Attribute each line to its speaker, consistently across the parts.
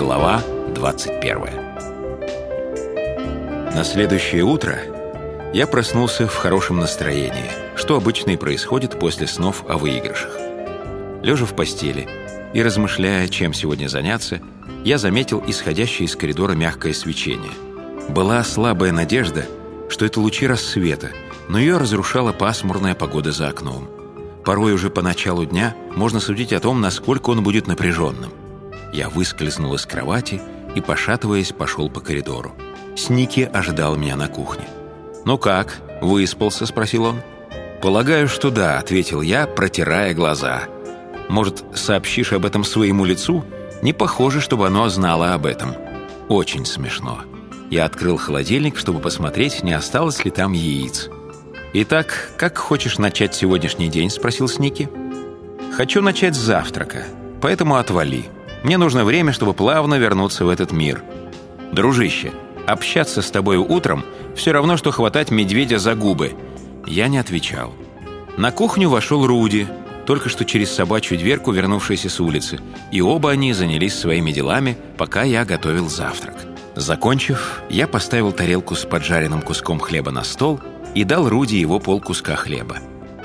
Speaker 1: Глава 21 На следующее утро я проснулся в хорошем настроении, что обычно и происходит после снов о выигрышах. Лежа в постели и размышляя, чем сегодня заняться, я заметил исходящее из коридора мягкое свечение. Была слабая надежда, что это лучи рассвета, но ее разрушала пасмурная погода за окном. Порой уже по началу дня можно судить о том, насколько он будет напряженным. Я выскользнул из кровати и, пошатываясь, пошел по коридору. Сники ожидал меня на кухне. «Ну как, выспался?» – спросил он. «Полагаю, что да», – ответил я, протирая глаза. «Может, сообщишь об этом своему лицу?» Не похоже, чтобы оно знало об этом. Очень смешно. Я открыл холодильник, чтобы посмотреть, не осталось ли там яиц. «Итак, как хочешь начать сегодняшний день?» – спросил Сники. «Хочу начать с завтрака, поэтому отвали. Мне нужно время, чтобы плавно вернуться в этот мир. Дружище, общаться с тобой утром – все равно, что хватать медведя за губы». Я не отвечал. На кухню вошел Руди, только что через собачью дверку, вернувшийся с улицы, и оба они занялись своими делами, пока я готовил завтрак. Закончив, я поставил тарелку с поджаренным куском хлеба на стол и дал Руди его полкуска хлеба.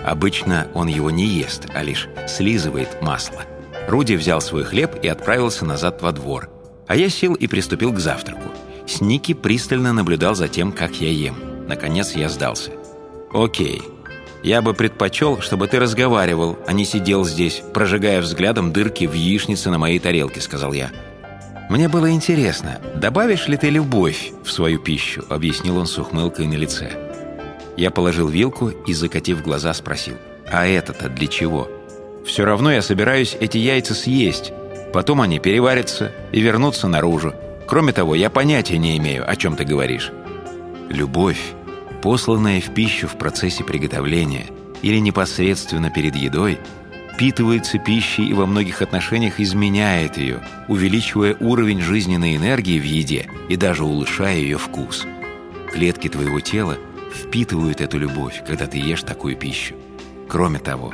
Speaker 1: Обычно он его не ест, а лишь слизывает масло. Руди взял свой хлеб и отправился назад во двор. А я сел и приступил к завтраку. Сники пристально наблюдал за тем, как я ем. Наконец я сдался. «Окей. Я бы предпочел, чтобы ты разговаривал, а не сидел здесь, прожигая взглядом дырки в яичнице на моей тарелке», — сказал я. «Мне было интересно, добавишь ли ты любовь в свою пищу?» — объяснил он с ухмылкой на лице. Я положил вилку и, закатив глаза, спросил. «А это-то для чего?» «Все равно я собираюсь эти яйца съесть. Потом они переварятся и вернутся наружу. Кроме того, я понятия не имею, о чем ты говоришь». «Любовь, посланная в пищу в процессе приготовления или непосредственно перед едой, впитывается пищей и во многих отношениях изменяет ее, увеличивая уровень жизненной энергии в еде и даже улучшая ее вкус. Клетки твоего тела – впитывают эту любовь, когда ты ешь такую пищу. Кроме того,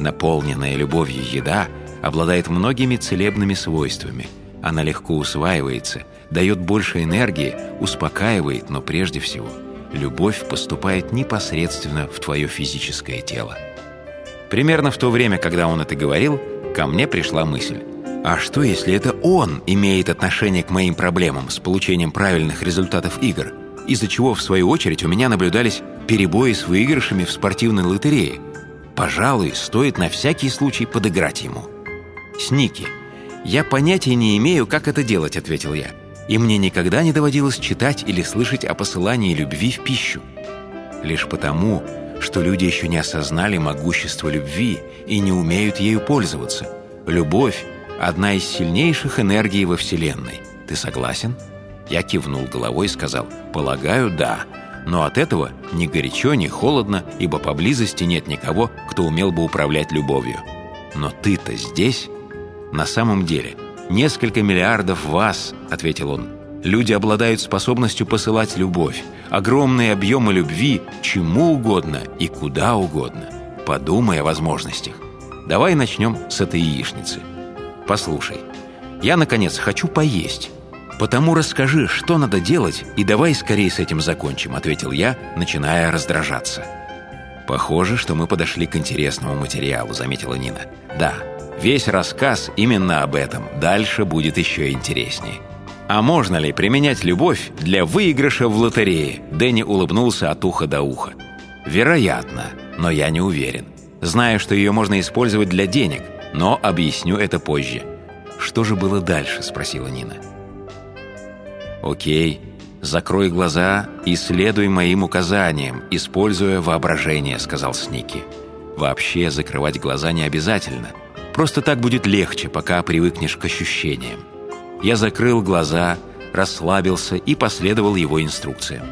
Speaker 1: наполненная любовью еда обладает многими целебными свойствами. Она легко усваивается, дает больше энергии, успокаивает, но прежде всего любовь поступает непосредственно в твое физическое тело. Примерно в то время, когда он это говорил, ко мне пришла мысль. А что, если это он имеет отношение к моим проблемам с получением правильных результатов игр? из-за чего, в свою очередь, у меня наблюдались перебои с выигрышами в спортивной лотерее. Пожалуй, стоит на всякий случай подыграть ему. «Сники, я понятия не имею, как это делать», — ответил я. «И мне никогда не доводилось читать или слышать о посылании любви в пищу. Лишь потому, что люди еще не осознали могущество любви и не умеют ею пользоваться. Любовь — одна из сильнейших энергий во Вселенной. Ты согласен?» Я кивнул головой и сказал «Полагаю, да». Но от этого ни горячо, ни холодно, ибо поблизости нет никого, кто умел бы управлять любовью. Но ты-то здесь? На самом деле, несколько миллиардов вас, ответил он. Люди обладают способностью посылать любовь, огромные объемы любви чему угодно и куда угодно. Подумай о возможностях. Давай начнем с этой яичницы. Послушай, я, наконец, хочу поесть. «Потому расскажи, что надо делать, и давай скорее с этим закончим», ответил я, начиная раздражаться. «Похоже, что мы подошли к интересному материалу», заметила Нина. «Да, весь рассказ именно об этом. Дальше будет еще интереснее». «А можно ли применять любовь для выигрыша в лотерее?» Дэнни улыбнулся от уха до уха. «Вероятно, но я не уверен. Знаю, что ее можно использовать для денег, но объясню это позже». «Что же было дальше?» – спросила Нина. «Окей, закрой глаза и следуй моим указаниям, используя воображение», — сказал Сники. «Вообще закрывать глаза не обязательно. Просто так будет легче, пока привыкнешь к ощущениям». Я закрыл глаза, расслабился и последовал его инструкциям.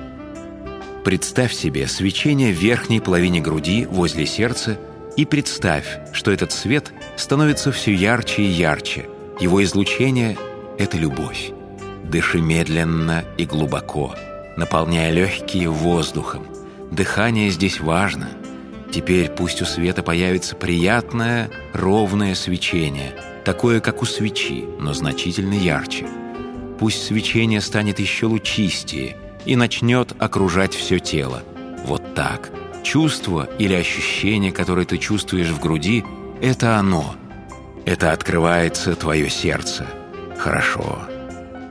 Speaker 1: Представь себе свечение в верхней половине груди возле сердца и представь, что этот свет становится все ярче и ярче. Его излучение — это любовь. Дыши медленно и глубоко, наполняя легкие воздухом. Дыхание здесь важно. Теперь пусть у света появится приятное, ровное свечение, такое, как у свечи, но значительно ярче. Пусть свечение станет еще лучистее и начнет окружать все тело. Вот так. Чувство или ощущение, которое ты чувствуешь в груди, это оно. Это открывается твое сердце. Хорошо.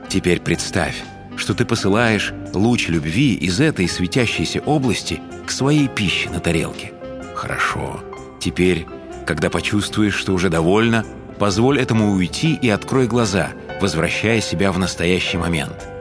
Speaker 1: Теперь представь, что ты посылаешь луч любви из этой светящейся области к своей пище на тарелке. Хорошо. Теперь, когда почувствуешь, что уже довольно, позволь этому уйти и открой глаза, возвращая себя в настоящий момент –